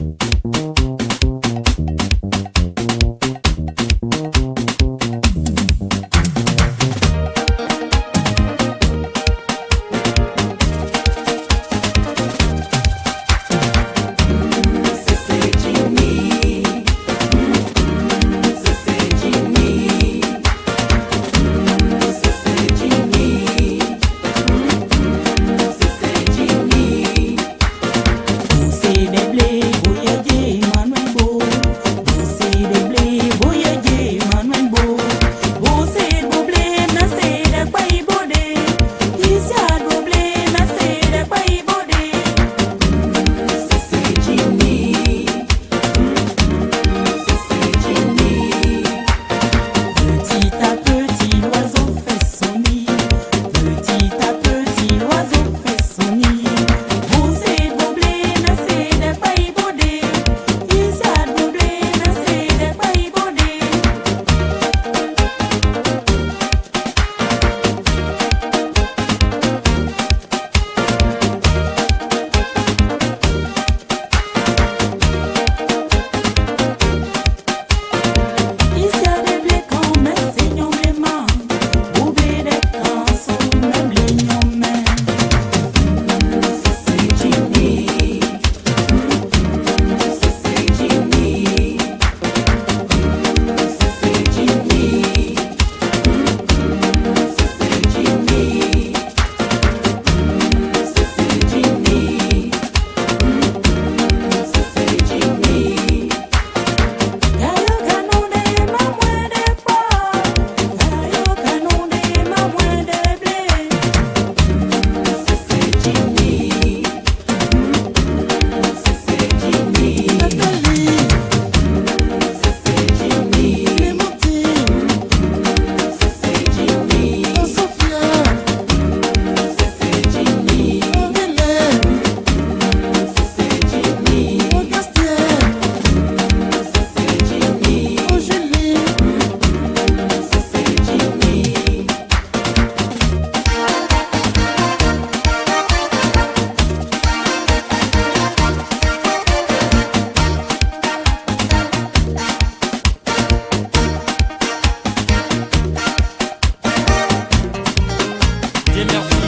Música merci.